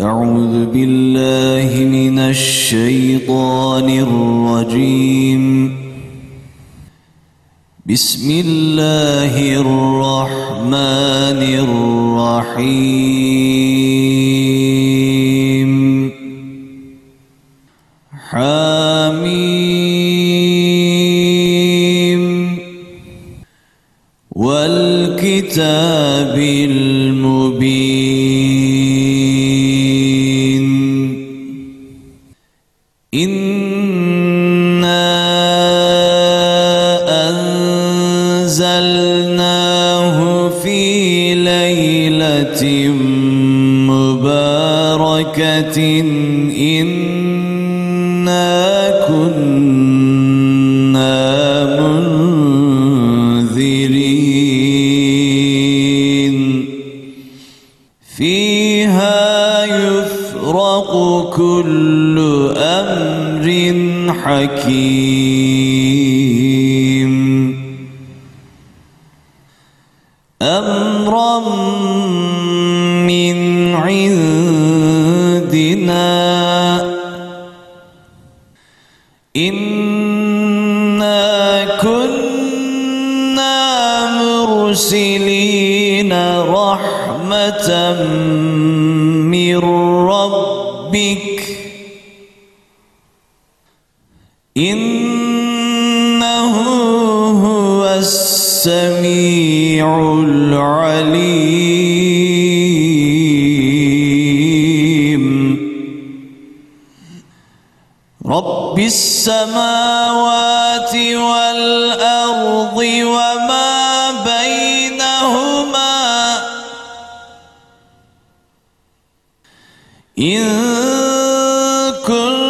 أعوذ بالله من الشيطان الرجيم. بسم الله الرحمن الرحيم. حميم. والكتاب المبين. إنا أنزلناه في ليلة مباركة إنا كنا منذرين فيها يفرق كل أمر حكيم. أمرا من عندنا. إنا كنا مرسلين رحمة من إنه هو السميع العليم. رب السماوات والأرض وما بينهما. إن كنتم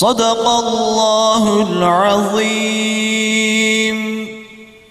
صدق الله العظيم.